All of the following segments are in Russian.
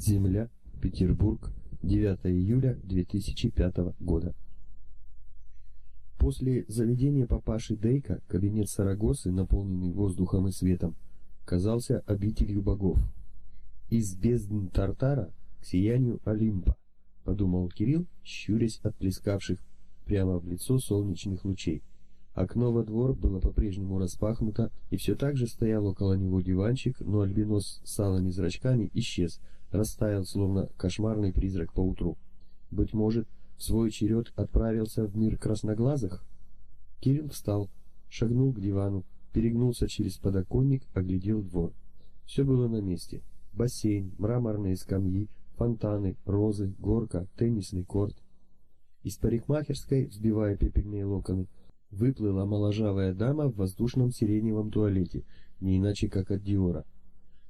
Земля, Петербург, 9 июля 2005 года. После заведения папаши Дейка кабинет Сарагосы, наполненный воздухом и светом, казался обителью богов. Из бездн Тартара к сиянию Олимпа, подумал Кирилл, щурясь от плескавших прямо в лицо солнечных лучей. Окно во двор было по-прежнему распахнуто, и все так же стоял около него диванчик, но альбинос с алыми зрачками исчез, растаял, словно кошмарный призрак поутру. Быть может, в свой черед отправился в мир красноглазых? Кирилл встал, шагнул к дивану, перегнулся через подоконник, оглядел двор. Все было на месте. Бассейн, мраморные скамьи, фонтаны, розы, горка, теннисный корт. Из парикмахерской, взбивая пепельные локоны, Выплыла моложавая дама в воздушном сиреневом туалете, не иначе как от Диора.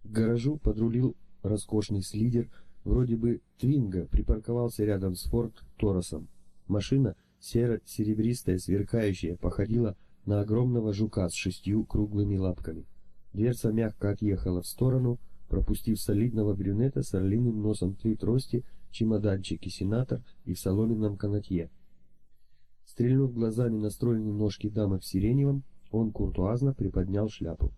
К гаражу подрулил роскошный слидер, вроде бы Твинга, припарковался рядом с Форд Торосом. Машина, серо-серебристая, сверкающая, походила на огромного жука с шестью круглыми лапками. Дверца мягко отъехала в сторону, пропустив солидного брюнета с орлиным носом три трости, чемоданчик сенатор и в соломенном канатье. Стрельнув глазами на ножки дамы в сиреневом, он куртуазно приподнял шляпу.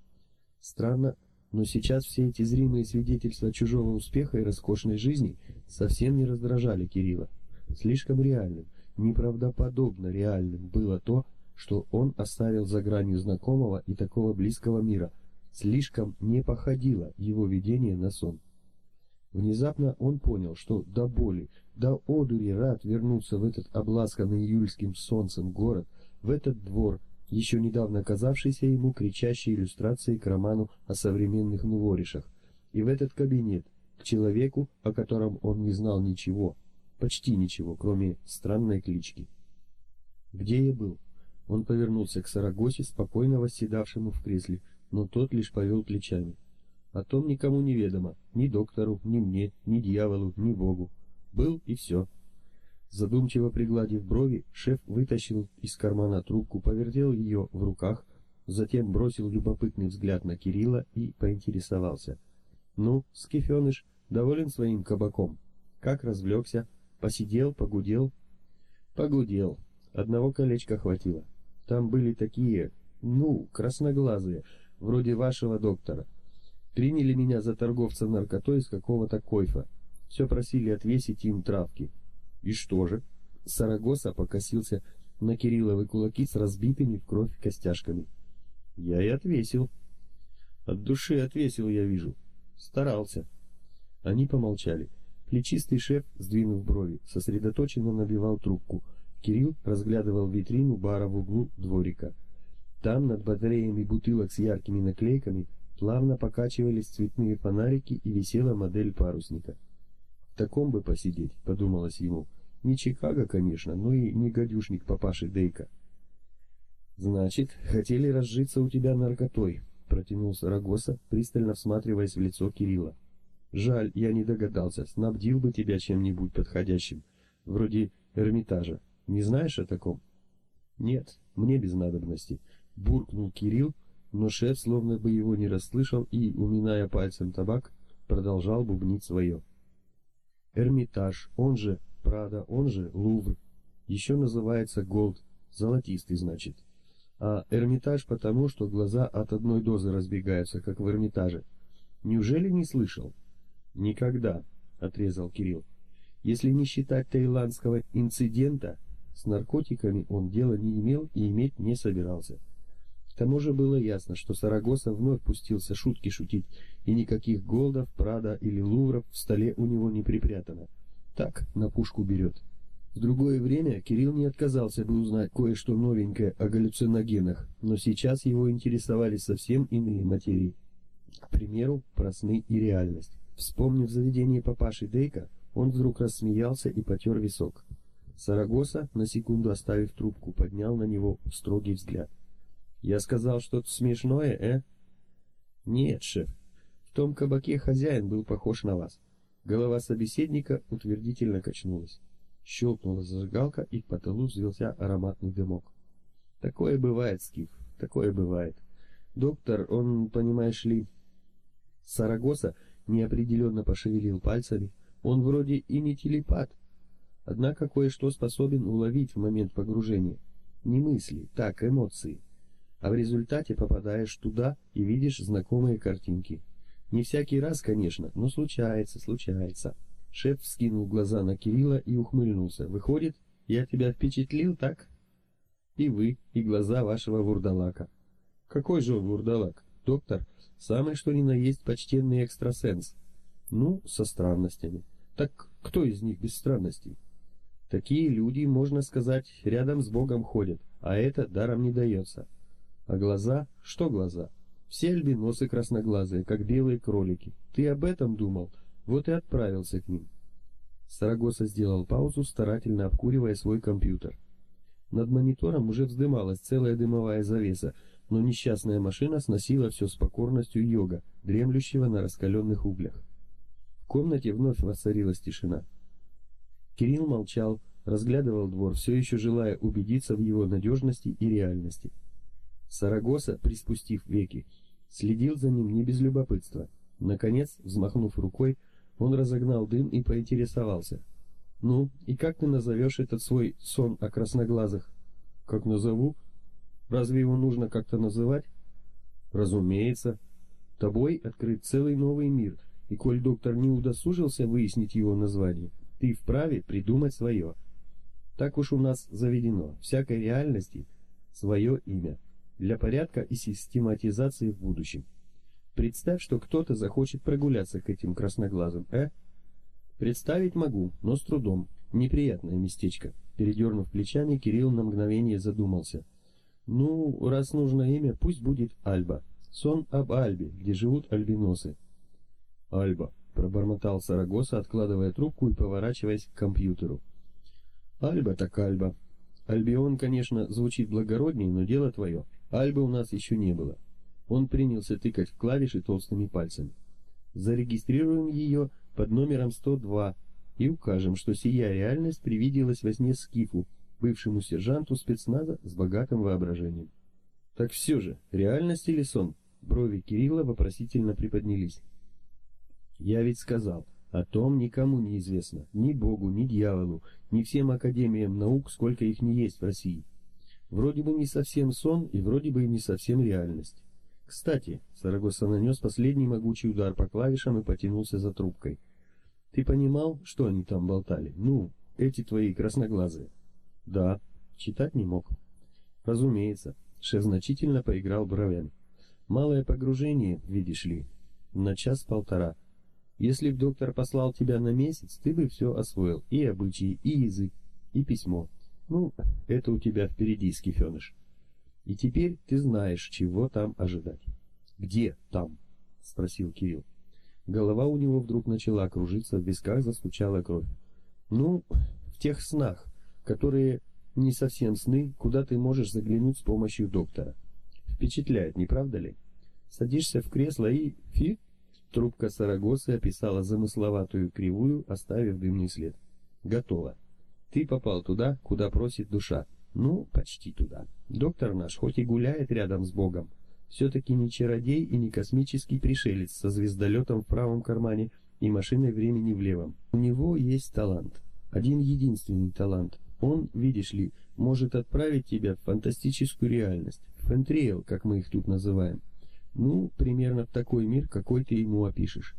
Странно, но сейчас все эти зримые свидетельства чужого успеха и роскошной жизни совсем не раздражали Кирилла. Слишком реальным, неправдоподобно реальным было то, что он оставил за гранью знакомого и такого близкого мира. Слишком не походило его видение на сон. Внезапно он понял, что до боли, до одури рад вернуться в этот обласканный июльским солнцем город, в этот двор, еще недавно казавшийся ему кричащей иллюстрацией к роману о современных нуворишах, и в этот кабинет, к человеку, о котором он не знал ничего, почти ничего, кроме странной клички. Где я был? Он повернулся к Сарагосе, спокойно восседавшему в кресле, но тот лишь повел плечами. О том никому не ведомо, ни доктору, ни мне, ни дьяволу, ни Богу. Был и все. Задумчиво пригладив брови, шеф вытащил из кармана трубку, повертел ее в руках, затем бросил любопытный взгляд на Кирилла и поинтересовался. «Ну, Скифеныш, доволен своим кабаком? Как развлекся? Посидел, погудел?» «Погудел. Одного колечка хватило. Там были такие, ну, красноглазые, вроде вашего доктора». Приняли меня за торговца наркотой из какого-то койфа. Все просили отвесить им травки. И что же? Сарагоса покосился на Кирилловы кулаки с разбитыми в кровь костяшками. Я и отвесил. От души отвесил, я вижу. Старался. Они помолчали. Плечистый шеф, сдвинув брови, сосредоточенно набивал трубку. Кирилл разглядывал витрину бара в углу дворика. Там, над батареями бутылок с яркими наклейками, Плавно покачивались цветные фонарики и висела модель парусника. Таком бы посидеть, подумалось ему. Не Чикаго, конечно, но и не гадюшник папаши Дейка. Значит, хотели разжиться у тебя наркотой, протянул Сарагоса, пристально всматриваясь в лицо Кирилла. Жаль, я не догадался, снабдил бы тебя чем-нибудь подходящим, вроде Эрмитажа. Не знаешь о таком? Нет, мне без надобности, буркнул Кирилл, но шеф словно бы его не расслышал и, уминая пальцем табак, продолжал бубнить свое. Эрмитаж, он же Прада, он же Лувр, еще называется Голд, золотистый, значит. А Эрмитаж потому, что глаза от одной дозы разбегаются, как в Эрмитаже. Неужели не слышал? Никогда, отрезал Кирилл. Если не считать таиландского инцидента, с наркотиками он дела не имел и иметь не собирался. К тому же было ясно, что Сарагоса вновь пустился шутки шутить, и никаких голдов, Прада или Лувров в столе у него не припрятано. Так, на пушку берет. В другое время Кирилл не отказался бы узнать кое-что новенькое о галлюциногенах, но сейчас его интересовали совсем иные материи. К примеру, про сны и реальность. Вспомнив заведение папаши Дейка, он вдруг рассмеялся и потер висок. Сарагоса, на секунду оставив трубку, поднял на него строгий взгляд. Я сказал что-то смешное, э? Нет, шеф. В том кабаке хозяин был похож на вас. Голова собеседника утвердительно качнулась. Щелкнула зажигалка, и к потолу взвелся ароматный дымок. Такое бывает, Скиф, такое бывает. Доктор, он, понимаешь ли... Сарагоса неопределенно пошевелил пальцами. Он вроде и не телепат, однако кое-что способен уловить в момент погружения. Не мысли, так, эмоции. А в результате попадаешь туда и видишь знакомые картинки. Не всякий раз, конечно, но случается, случается. Шеф вскинул глаза на Кирилла и ухмыльнулся. Выходит, я тебя впечатлил, так? И вы, и глаза вашего вурдалака. Какой же он вурдалак? Доктор, самый что ни на есть почтенный экстрасенс. Ну, со странностями. Так кто из них без странностей? Такие люди, можно сказать, рядом с Богом ходят, а это даром не дается. А глаза? Что глаза? Все альбиносы красноглазые, как белые кролики. Ты об этом думал? Вот и отправился к ним. Сарагоса сделал паузу, старательно обкуривая свой компьютер. Над монитором уже вздымалась целая дымовая завеса, но несчастная машина сносила все с покорностью йога, дремлющего на раскаленных углях. В комнате вновь воцарилась тишина. Кирилл молчал, разглядывал двор, все еще желая убедиться в его надежности и реальности. Сарагоса, приспустив веки, следил за ним не без любопытства. Наконец, взмахнув рукой, он разогнал дым и поинтересовался. «Ну, и как ты назовешь этот свой сон о красноглазых?» «Как назову? Разве его нужно как-то называть?» «Разумеется. Тобой открыт целый новый мир, и коль доктор не удосужился выяснить его название, ты вправе придумать свое. Так уж у нас заведено, всякой реальности свое имя, для порядка и систематизации в будущем. Представь, что кто-то захочет прогуляться к этим красноглазым, э? Представить могу, но с трудом. Неприятное местечко. Передернув плечами, Кирилл на мгновение задумался. Ну, раз нужно имя, пусть будет Альба. Сон об Альбе, где живут альбиносы. Альба, пробормотал Сарагоса, откладывая трубку и поворачиваясь к компьютеру. Альба так Альба. Альбион, конечно, звучит благороднее, но дело твое. Альбы у нас еще не было. Он принялся тыкать в клавиши толстыми пальцами. Зарегистрируем ее под номером 102 и укажем, что сия реальность привиделась во сне Скифу, бывшему сержанту спецназа с богатым воображением. Так все же, реальность или сон? Брови Кирилла вопросительно приподнялись. Я ведь сказал, о том никому не известно, ни Богу, ни дьяволу, ни всем академиям наук, сколько их не есть в России. Вроде бы не совсем сон и вроде бы не совсем реальность. Кстати, Сарагоса нанес последний могучий удар по клавишам и потянулся за трубкой. Ты понимал, что они там болтали? Ну, эти твои красноглазые. Да, читать не мог. Разумеется, шеф значительно поиграл бровями. Малое погружение, видишь ли, на час-полтора. Если б доктор послал тебя на месяц, ты бы все освоил, и обычаи, и язык, и письмо. Ну, это у тебя впереди, скифеныш. И теперь ты знаешь, чего там ожидать. Где там? спросил Кирилл. Голова у него вдруг начала кружиться, в висках застучала кровь. Ну, в тех снах, которые не совсем сны, куда ты можешь заглянуть с помощью доктора. Впечатляет, не правда ли? Садишься в кресло и фи Трубка Сарагосы описала замысловатую кривую, оставив дымный след. Готово. Ты попал туда, куда просит душа. Ну, почти туда. Доктор наш хоть и гуляет рядом с Богом, все-таки не чародей и не космический пришелец со звездолетом в правом кармане и машиной времени в левом. У него есть талант. Один единственный талант. Он, видишь ли, может отправить тебя в фантастическую реальность. Фентриэл, как мы их тут называем. Ну, примерно в такой мир, какой ты ему опишешь.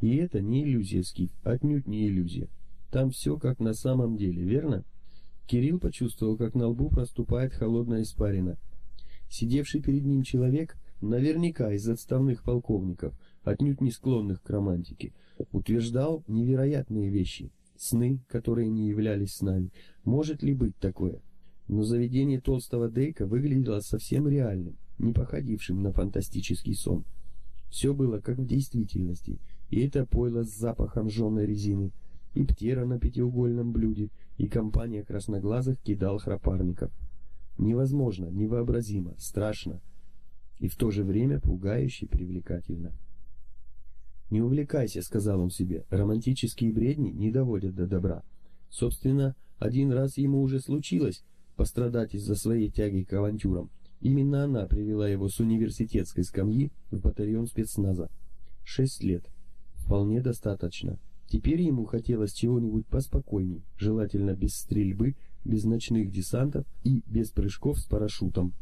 И это не иллюзия, Скиф, отнюдь не иллюзия. Там все как на самом деле, верно? Кирилл почувствовал, как на лбу проступает холодная испарина. Сидевший перед ним человек, наверняка из отставных полковников, отнюдь не склонных к романтике, утверждал невероятные вещи, сны, которые не являлись снами. Может ли быть такое? Но заведение толстого Дейка выглядело совсем реальным не походившим на фантастический сон. Все было как в действительности, и это пойло с запахом жженой резины, и птера на пятиугольном блюде, и компания красноглазых кидал храпарников. Невозможно, невообразимо, страшно и в то же время пугающе привлекательно. «Не увлекайся», — сказал он себе, — «романтические бредни не доводят до добра». Собственно, один раз ему уже случилось пострадать из-за своей тяги к авантюрам, Именно она привела его с университетской скамьи в батальон спецназа. Шесть лет. Вполне достаточно. Теперь ему хотелось чего-нибудь поспокойней, желательно без стрельбы, без ночных десантов и без прыжков с парашютом.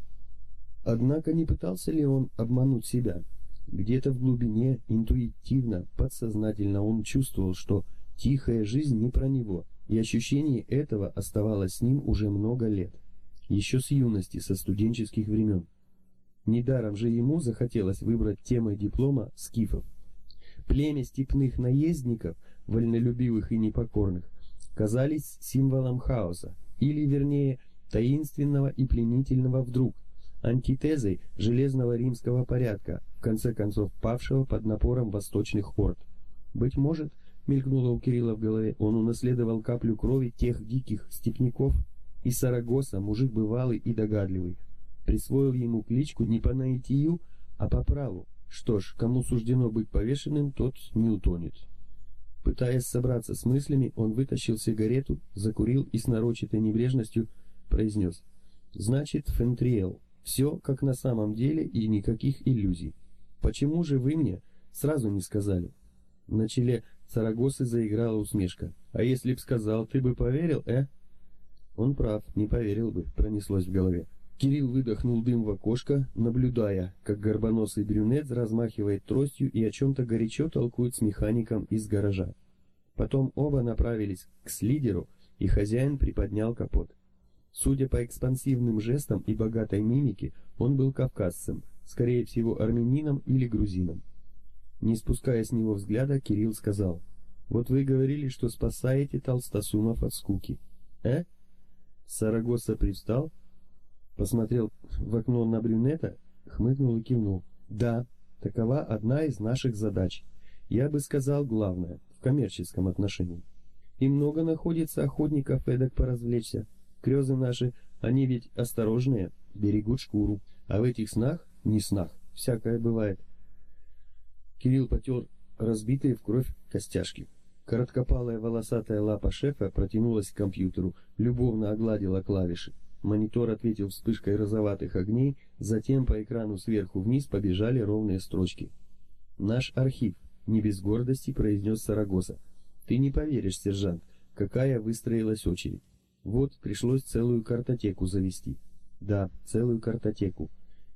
Однако не пытался ли он обмануть себя? Где-то в глубине, интуитивно, подсознательно он чувствовал, что тихая жизнь не про него, и ощущение этого оставалось с ним уже много лет. Еще с юности, со студенческих времен. Недаром же ему захотелось выбрать темой диплома скифов. Племя степных наездников, вольнолюбивых и непокорных, казались символом хаоса, или, вернее, таинственного и пленительного вдруг, антитезой железного римского порядка, в конце концов павшего под напором восточных орд. Быть может, мелькнуло у Кирилла в голове, он унаследовал каплю крови тех диких степняков, и Сарагоса, мужик бывалый и догадливый, присвоил ему кличку не по наитию, а по праву. Что ж, кому суждено быть повешенным, тот не утонет. Пытаясь собраться с мыслями, он вытащил сигарету, закурил и с нарочитой небрежностью произнес. «Значит, Фентриэл, все как на самом деле и никаких иллюзий. Почему же вы мне сразу не сказали?» На челе Сарагосы заиграла усмешка. «А если б сказал, ты бы поверил, э?» Он прав, не поверил бы, пронеслось в голове. Кирилл выдохнул дым в окошко, наблюдая, как горбоносый брюнет размахивает тростью и о чем-то горячо толкует с механиком из гаража. Потом оба направились к слидеру, и хозяин приподнял капот. Судя по экспансивным жестам и богатой мимике, он был кавказцем, скорее всего армянином или грузином. Не спуская с него взгляда, Кирилл сказал, «Вот вы говорили, что спасаете толстосумов от скуки. Э?» Сарагоса привстал, посмотрел в окно на брюнета, хмыкнул и кивнул. Да, такова одна из наших задач. Я бы сказал, главное, в коммерческом отношении. И много находится охотников эдак поразвлечься. Крёзы наши, они ведь осторожные, берегут шкуру. А в этих снах, не снах, всякое бывает. Кирилл потер разбитые в кровь костяшки. Короткопалая волосатая лапа шефа протянулась к компьютеру, любовно огладила клавиши. Монитор ответил вспышкой розоватых огней, затем по экрану сверху вниз побежали ровные строчки. «Наш архив», — не без гордости произнес Сарагоса. «Ты не поверишь, сержант, какая выстроилась очередь. Вот, пришлось целую картотеку завести». «Да, целую картотеку».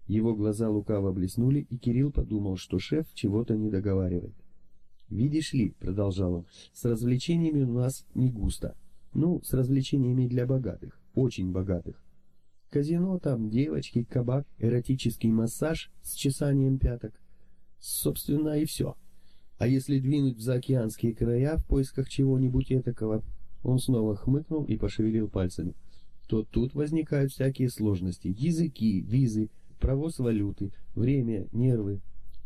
Его глаза лукаво блеснули, и Кирилл подумал, что шеф чего-то не договаривает. «Видишь ли», — продолжал он, — «с развлечениями у нас не густо. Ну, с развлечениями для богатых очень богатых. Казино там, девочки, кабак, эротический массаж с чесанием пяток. Собственно, и все. А если двинуть в заокеанские края в поисках чего-нибудь этакого, он снова хмыкнул и пошевелил пальцами, то тут возникают всякие сложности. Языки, визы, провоз валюты, время, нервы.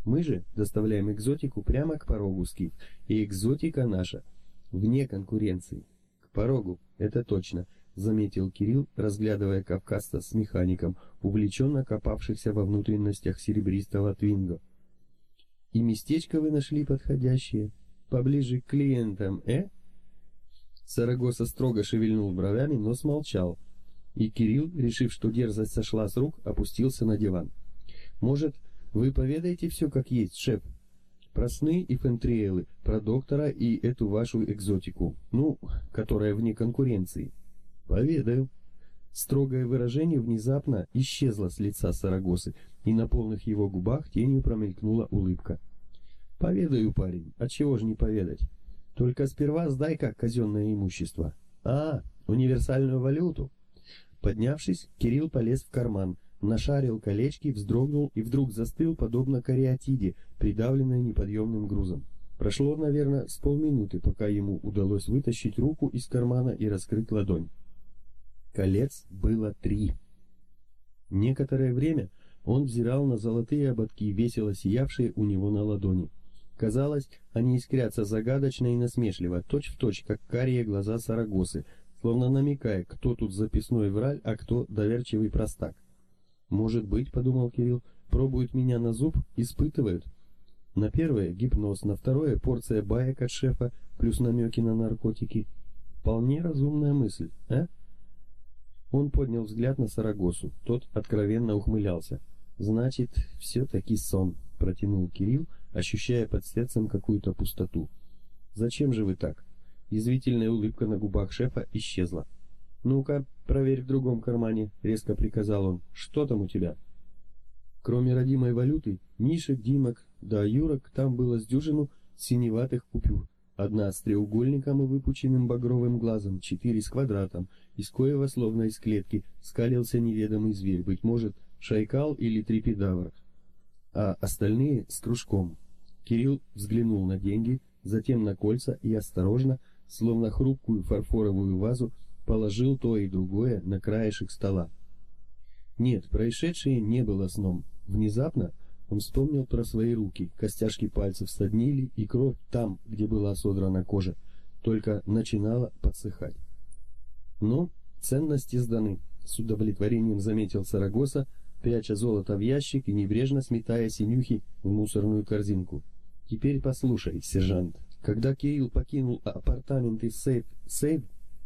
Мы же доставляем экзотику прямо к порогу скиф, и экзотика наша вне конкуренции. К порогу, это точно – заметил Кирилл, разглядывая кавказца с механиком, увлеченно копавшихся во внутренностях серебристого твинго. «И местечко вы нашли подходящее, поближе к клиентам, э?» Сарагоса строго шевельнул бровями, но смолчал, и Кирилл, решив, что дерзость сошла с рук, опустился на диван. «Может, вы поведаете все как есть, шеф?» Про сны и фентриэлы, про доктора и эту вашу экзотику, ну, которая вне конкуренции. Поведаю. Строгое выражение внезапно исчезло с лица Сарагосы, и на полных его губах тенью промелькнула улыбка. Поведаю, парень, а чего же не поведать? Только сперва сдай-ка казенное имущество. А, универсальную валюту. Поднявшись, Кирилл полез в карман, нашарил колечки, вздрогнул и вдруг застыл, подобно кариатиде, придавленной неподъемным грузом. Прошло, наверное, с полминуты, пока ему удалось вытащить руку из кармана и раскрыть ладонь. Колец было три. Некоторое время он взирал на золотые ободки, весело сиявшие у него на ладони. Казалось, они искрятся загадочно и насмешливо, точь-в-точь, точь, как карие глаза Сарагосы, словно намекая, кто тут записной враль, а кто доверчивый простак. «Может быть, — подумал Кирилл, — пробуют меня на зуб, испытывают. На первое — гипноз, на второе — порция баек от шефа, плюс намеки на наркотики. Вполне разумная мысль, а?» Он поднял взгляд на Сарагосу. Тот откровенно ухмылялся. «Значит, все-таки сон», — протянул Кирилл, ощущая под сердцем какую-то пустоту. «Зачем же вы так?» Язвительная улыбка на губах шефа исчезла. «Ну-ка, проверь в другом кармане», — резко приказал он. «Что там у тебя?» Кроме родимой валюты, Мишек, Димок, да Юрок, там было с дюжину синеватых купюр. Одна с треугольником и выпученным багровым глазом, четыре с квадратом, из коего, словно из клетки, скалился неведомый зверь, быть может, шайкал или трипедавр, а остальные с кружком. Кирилл взглянул на деньги, затем на кольца и осторожно, словно хрупкую фарфоровую вазу, положил то и другое на краешек стола. Нет, происшедшее не было сном. Внезапно он вспомнил про свои руки, костяшки пальцев соднили, и кровь там, где была содрана кожа, только начинала подсыхать. Но ценности сданы, с удовлетворением заметил Сарагоса, пряча золото в ящик и небрежно сметая синюхи в мусорную корзинку. Теперь послушай, сержант. Когда Кирилл покинул апартаменты сейф, сейф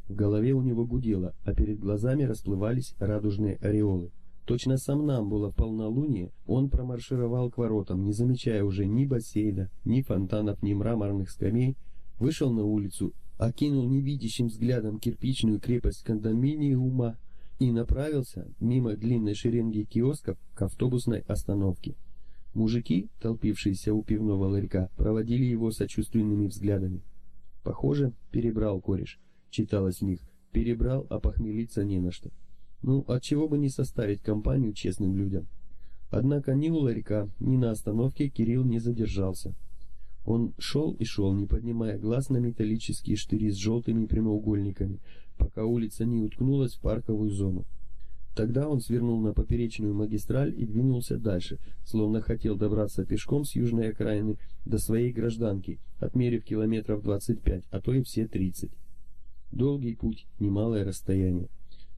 в голове у него гудело, а перед глазами расплывались радужные ореолы. Точно сам нам было в полнолуние, он промаршировал к воротам, не замечая уже ни бассейна, ни фонтанов, ни мраморных скамей, вышел на улицу, окинул невидящим взглядом кирпичную крепость кондоминиума и направился мимо длинной шеренги киосков к автобусной остановке. Мужики, толпившиеся у пивного ларька, проводили его сочувственными взглядами. Похоже, перебрал кореш, читалось в них, перебрал, а похмелиться не на что. Ну, от чего бы не составить компанию честным людям. Однако ни у ларька, ни на остановке Кирилл не задержался. Он шел и шел, не поднимая глаз на металлические штыри с желтыми прямоугольниками, пока улица не уткнулась в парковую зону. Тогда он свернул на поперечную магистраль и двинулся дальше, словно хотел добраться пешком с южной окраины до своей гражданки, отмерив километров 25, а то и все 30. Долгий путь, немалое расстояние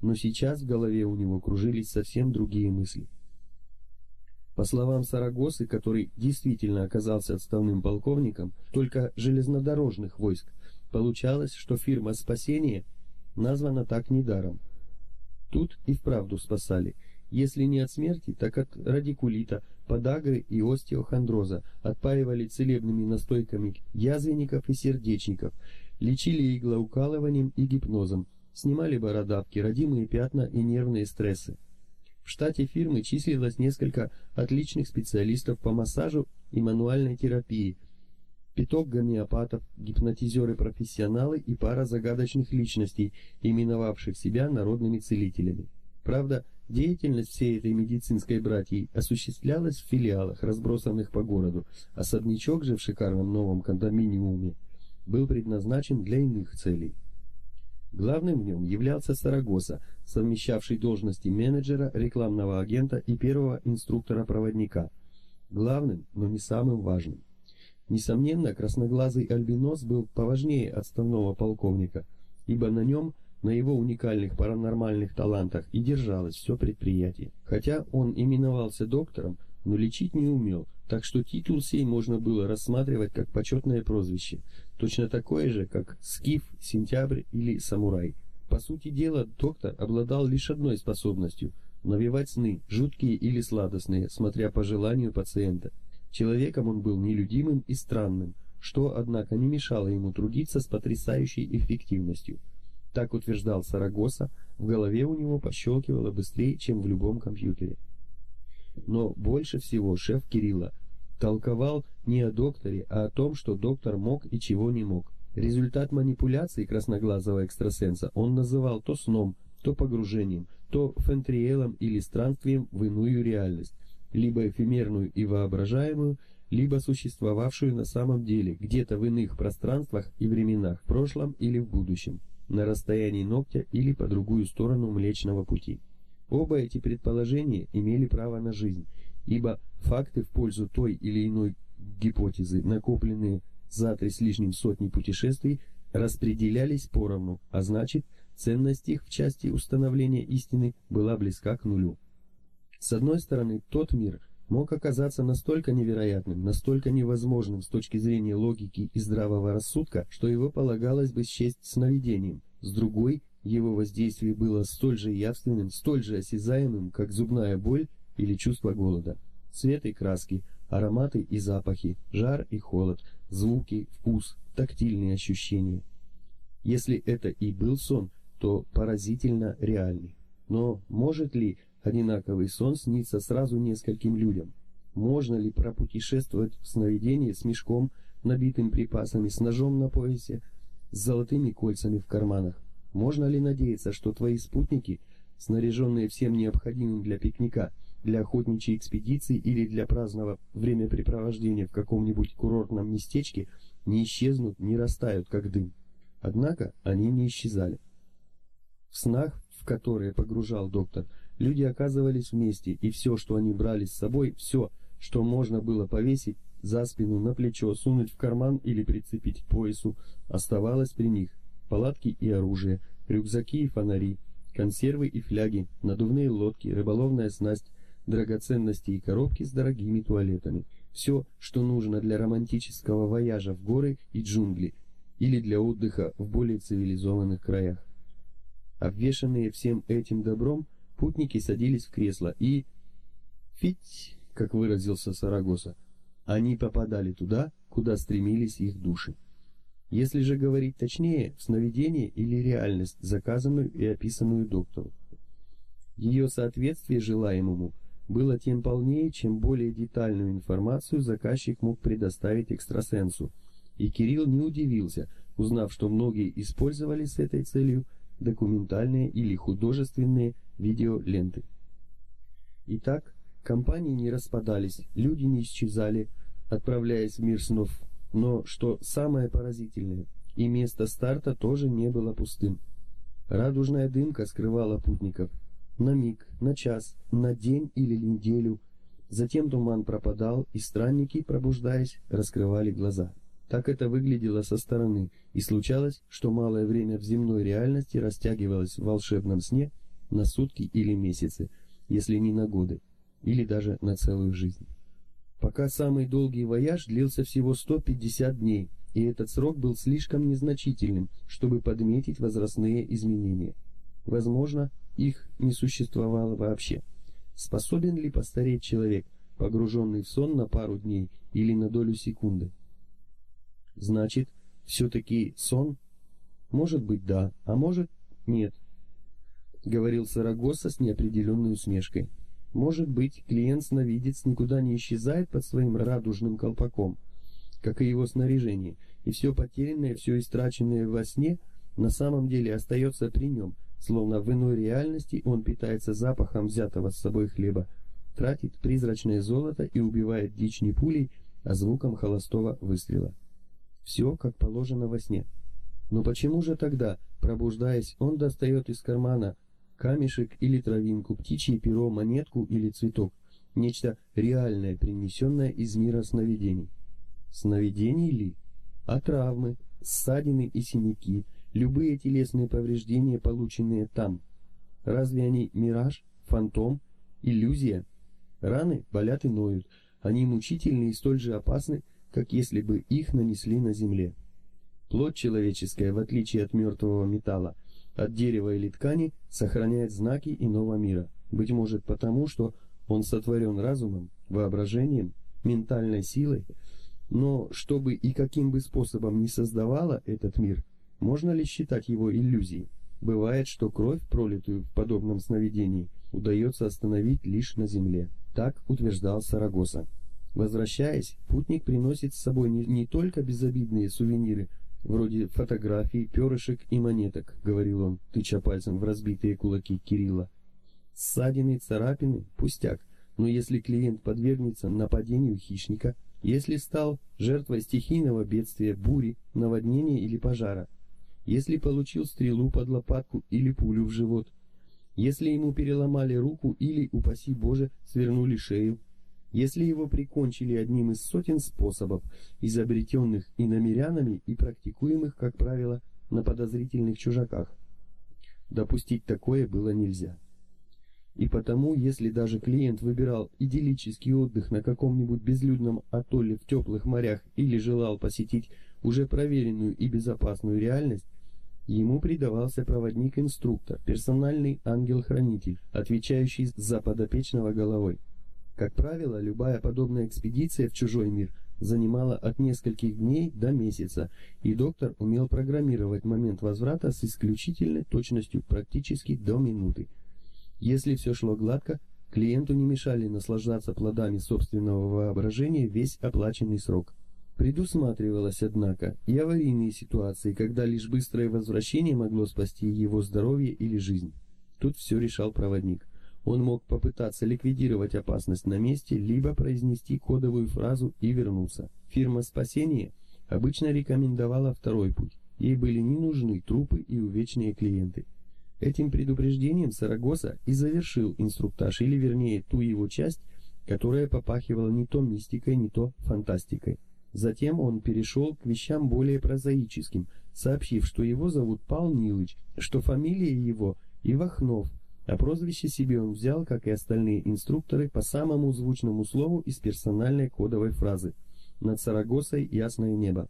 но сейчас в голове у него кружились совсем другие мысли. По словам Сарагосы, который действительно оказался отставным полковником только железнодорожных войск, получалось, что фирма «Спасение» названа так недаром. Тут и вправду спасали, если не от смерти, так от радикулита, подагры и остеохондроза, отпаивали целебными настойками язвенников и сердечников, лечили иглоукалыванием и гипнозом, снимали бородавки, родимые пятна и нервные стрессы. В штате фирмы числилось несколько отличных специалистов по массажу и мануальной терапии, пяток гомеопатов, гипнотизеры-профессионалы и пара загадочных личностей, именовавших себя народными целителями. Правда, деятельность всей этой медицинской братьи осуществлялась в филиалах, разбросанных по городу. Особнячок же в шикарном новом кондоминиуме был предназначен для иных целей. Главным в нем являлся Сарагоса, совмещавший должности менеджера, рекламного агента и первого инструктора-проводника. Главным, но не самым важным. Несомненно, красноглазый альбинос был поважнее отставного полковника, ибо на нем, на его уникальных паранормальных талантах и держалось все предприятие. Хотя он именовался доктором, но лечить не умел, так что титул сей можно было рассматривать как почетное прозвище, точно такое же, как Скиф, Сентябрь или Самурай. По сути дела, доктор обладал лишь одной способностью – навевать сны, жуткие или сладостные, смотря по желанию пациента. Человеком он был нелюдимым и странным, что, однако, не мешало ему трудиться с потрясающей эффективностью. Так утверждал Сарагоса, в голове у него пощелкивало быстрее, чем в любом компьютере. Но больше всего шеф Кирилла толковал не о докторе, а о том, что доктор мог и чего не мог. Результат манипуляции красноглазого экстрасенса он называл то сном, то погружением, то фентриелом или странствием в иную реальность, либо эфемерную и воображаемую, либо существовавшую на самом деле где-то в иных пространствах и временах, в прошлом или в будущем, на расстоянии ногтя или по другую сторону Млечного Пути. Оба эти предположения имели право на жизнь, ибо факты в пользу той или иной гипотезы, накопленные за три с лишним сотни путешествий, распределялись поровну, а значит, ценность их в части установления истины была близка к нулю. С одной стороны, тот мир мог оказаться настолько невероятным, настолько невозможным с точки зрения логики и здравого рассудка, что его полагалось бы счесть сновидением. С другой, его воздействие было столь же явственным, столь же осязаемым, как зубная боль или чувство голода. Цвет и краски, ароматы и запахи, жар и холод, звуки, вкус, тактильные ощущения. Если это и был сон, то поразительно реальный. Но может ли одинаковый сон сниться сразу нескольким людям? Можно ли пропутешествовать в сновидении с мешком, набитым припасами, с ножом на поясе, с золотыми кольцами в карманах? Можно ли надеяться, что твои спутники, снаряженные всем необходимым для пикника, для охотничьей экспедиции или для праздного времяпрепровождения в каком-нибудь курортном местечке, не исчезнут, не растают, как дым? Однако они не исчезали. В снах, в которые погружал доктор, люди оказывались вместе, и все, что они брали с собой, все, что можно было повесить за спину, на плечо, сунуть в карман или прицепить к поясу, оставалось при них. Палатки и оружие, рюкзаки и фонари, консервы и фляги, надувные лодки, рыболовная снасть, драгоценности и коробки с дорогими туалетами. Все, что нужно для романтического вояжа в горы и джунгли, или для отдыха в более цивилизованных краях. Обвешанные всем этим добром, путники садились в кресло и... Фить, как выразился Сарагоса, они попадали туда, куда стремились их души. Если же говорить точнее, сновидение или реальность, заказанную и описанную доктору. Ее соответствие желаемому было тем полнее, чем более детальную информацию заказчик мог предоставить экстрасенсу – и Кирилл не удивился, узнав, что многие использовали с этой целью документальные или художественные видеоленты. Итак, компании не распадались, люди не исчезали, отправляясь в мир снов, но, что самое поразительное, и место старта тоже не было пустым. Радужная дымка скрывала путников. На миг, на час, на день или неделю. Затем туман пропадал, и странники, пробуждаясь, раскрывали глаза. Так это выглядело со стороны, и случалось, что малое время в земной реальности растягивалось в волшебном сне на сутки или месяцы, если не на годы, или даже на целую жизнь. Пока самый долгий вояж длился всего 150 дней, и этот срок был слишком незначительным, чтобы подметить возрастные изменения. Возможно, их не существовало вообще. Способен ли постареть человек, погруженный в сон на пару дней или на долю секунды? Значит, все-таки сон? Может быть, да, а может, нет. Говорил Сарагоса с неопределенной усмешкой. Может быть, клиент-сновидец никуда не исчезает под своим радужным колпаком, как и его снаряжение, и все потерянное, все истраченное во сне на самом деле остается при нем, словно в иной реальности он питается запахом взятого с собой хлеба, тратит призрачное золото и убивает дичь не пулей, а звуком холостого выстрела. Все, как положено во сне. Но почему же тогда, пробуждаясь, он достает из кармана камешек или травинку, птичье перо, монетку или цветок, нечто реальное, принесенное из мира сновидений? Сновидений ли? А травмы, ссадины и синяки, любые телесные повреждения, полученные там. Разве они мираж, фантом, иллюзия? Раны болят и ноют, они мучительны и столь же опасны, как если бы их нанесли на земле. Плоть человеческая, в отличие от мертвого металла, от дерева или ткани, сохраняет знаки иного мира, быть может потому, что он сотворен разумом, воображением, ментальной силой, но чтобы и каким бы способом ни создавала этот мир, можно ли считать его иллюзией? Бывает, что кровь, пролитую в подобном сновидении, удается остановить лишь на земле. Так утверждал Сарагоса. Возвращаясь, путник приносит с собой не, не только безобидные сувениры, вроде фотографий, перышек и монеток, говорил он, тыча пальцем в разбитые кулаки Кирилла. Ссадины, царапины – пустяк, но если клиент подвергнется нападению хищника, если стал жертвой стихийного бедствия, бури, наводнения или пожара, если получил стрелу под лопатку или пулю в живот, если ему переломали руку или, упаси Боже, свернули шею, если его прикончили одним из сотен способов, изобретенных иномерянами и практикуемых, как правило, на подозрительных чужаках. Допустить такое было нельзя. И потому, если даже клиент выбирал идиллический отдых на каком-нибудь безлюдном атолле в теплых морях или желал посетить уже проверенную и безопасную реальность, ему придавался проводник-инструктор, персональный ангел-хранитель, отвечающий за подопечного головой. Как правило, любая подобная экспедиция в чужой мир занимала от нескольких дней до месяца, и доктор умел программировать момент возврата с исключительной точностью практически до минуты. Если все шло гладко, клиенту не мешали наслаждаться плодами собственного воображения весь оплаченный срок. Предусматривалось, однако, и аварийные ситуации, когда лишь быстрое возвращение могло спасти его здоровье или жизнь. Тут все решал проводник. Он мог попытаться ликвидировать опасность на месте, либо произнести кодовую фразу и вернуться. Фирма спасения обычно рекомендовала второй путь. Ей были не нужны трупы и увечные клиенты. Этим предупреждением Сарагоса и завершил инструктаж, или вернее ту его часть, которая попахивала не то мистикой, не то фантастикой. Затем он перешел к вещам более прозаическим, сообщив, что его зовут Пал Нилыч, что фамилия его Ивахнов, а прозвище себе он взял, как и остальные инструкторы, по самому звучному слову из персональной кодовой фразы «Над Сарагосой ясное небо».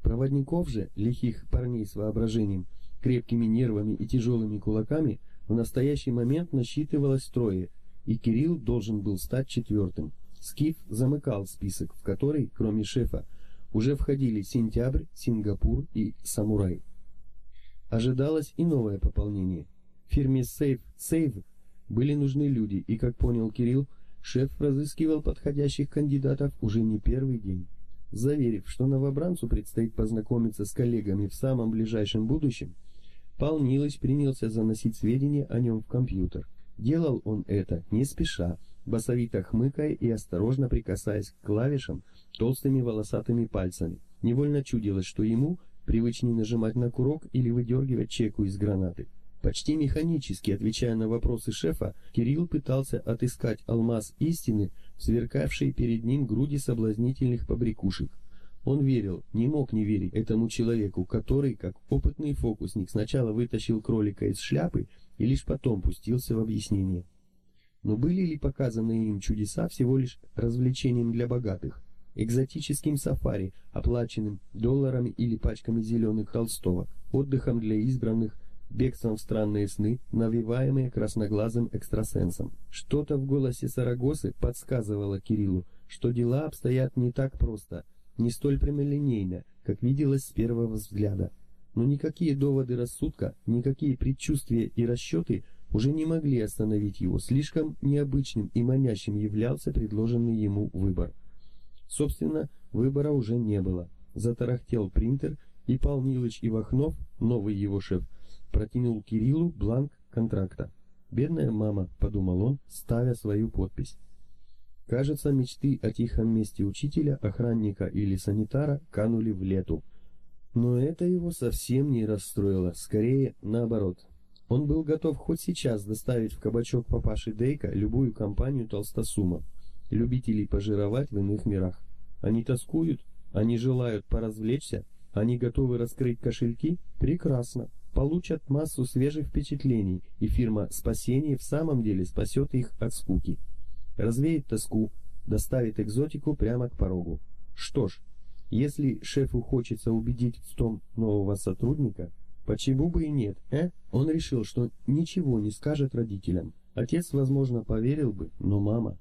Проводников же, лихих парней с воображением, крепкими нервами и тяжелыми кулаками, в настоящий момент насчитывалось трое, и Кирилл должен был стать четвертым. Скиф замыкал список, в который, кроме шефа, уже входили Сентябрь, Сингапур и Самурай. Ожидалось и новое пополнение – Фирме Safe Save были нужны люди, и, как понял Кирилл, шеф разыскивал подходящих кандидатов уже не первый день. Заверив, что новобранцу предстоит познакомиться с коллегами в самом ближайшем будущем, Пал Нилыч принялся заносить сведения о нем в компьютер. Делал он это не спеша, басовито хмыкая и осторожно прикасаясь к клавишам толстыми волосатыми пальцами. Невольно чудилось, что ему привычнее нажимать на курок или выдергивать чеку из гранаты. Почти механически отвечая на вопросы шефа, Кирилл пытался отыскать алмаз истины в сверкавшей перед ним груди соблазнительных побрякушек. Он верил, не мог не верить этому человеку, который, как опытный фокусник, сначала вытащил кролика из шляпы и лишь потом пустился в объяснение. Но были ли показанные им чудеса всего лишь развлечением для богатых, экзотическим сафари, оплаченным долларами или пачками зеленых холстовок, отдыхом для избранных, бегством в странные сны, навеваемые красноглазым экстрасенсом. Что-то в голосе Сарагосы подсказывало Кириллу, что дела обстоят не так просто, не столь прямолинейно, как виделось с первого взгляда. Но никакие доводы рассудка, никакие предчувствия и расчеты уже не могли остановить его, слишком необычным и манящим являлся предложенный ему выбор. Собственно, выбора уже не было. Затарахтел принтер, и Пал Нилыч Ивахнов, новый его шеф, протянул Кириллу бланк контракта. «Бедная мама», — подумал он, ставя свою подпись. Кажется, мечты о тихом месте учителя, охранника или санитара канули в лету. Но это его совсем не расстроило, скорее наоборот. Он был готов хоть сейчас доставить в кабачок папаши Дейка любую компанию толстосумов, любителей пожировать в иных мирах. Они тоскуют, они желают поразвлечься, они готовы раскрыть кошельки? Прекрасно получат массу свежих впечатлений, и фирма «Спасение» в самом деле спасет их от скуки. Развеет тоску, доставит экзотику прямо к порогу. Что ж, если шефу хочется убедить в том нового сотрудника, почему бы и нет, э? Он решил, что ничего не скажет родителям. Отец, возможно, поверил бы, но мама...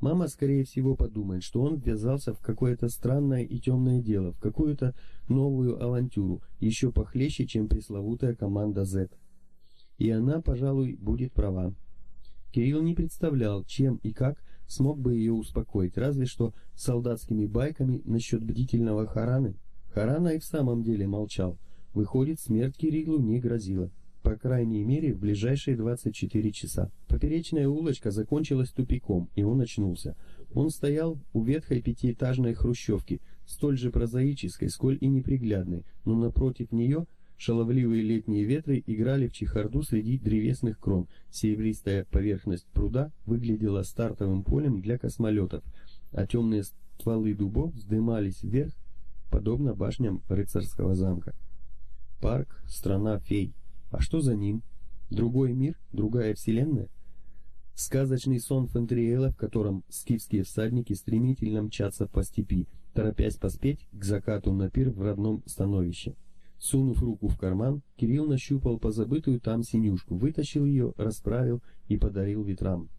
Мама, скорее всего, подумает, что он ввязался в какое-то странное и темное дело, в какую-то новую авантюру, еще похлеще, чем пресловутая команда Z. И она, пожалуй, будет права. Кирилл не представлял, чем и как смог бы ее успокоить, разве что солдатскими байками насчет бдительного Хараны. Харана и в самом деле молчал. Выходит, смерть Кириллу не грозила по крайней мере, в ближайшие 24 часа. Поперечная улочка закончилась тупиком, и он очнулся. Он стоял у ветхой пятиэтажной хрущевки, столь же прозаической, сколь и неприглядной, но напротив нее шаловливые летние ветры играли в чехарду среди древесных крон. Серебристая поверхность пруда выглядела стартовым полем для космолетов, а темные стволы дубов вздымались вверх, подобно башням рыцарского замка. Парк — страна фей. А что за ним? Другой мир? Другая вселенная? Сказочный сон Фентриэла, в котором скифские всадники стремительно мчатся по степи, торопясь поспеть к закату на пир в родном становище. Сунув руку в карман, Кирилл нащупал позабытую там синюшку, вытащил ее, расправил и подарил ветрам.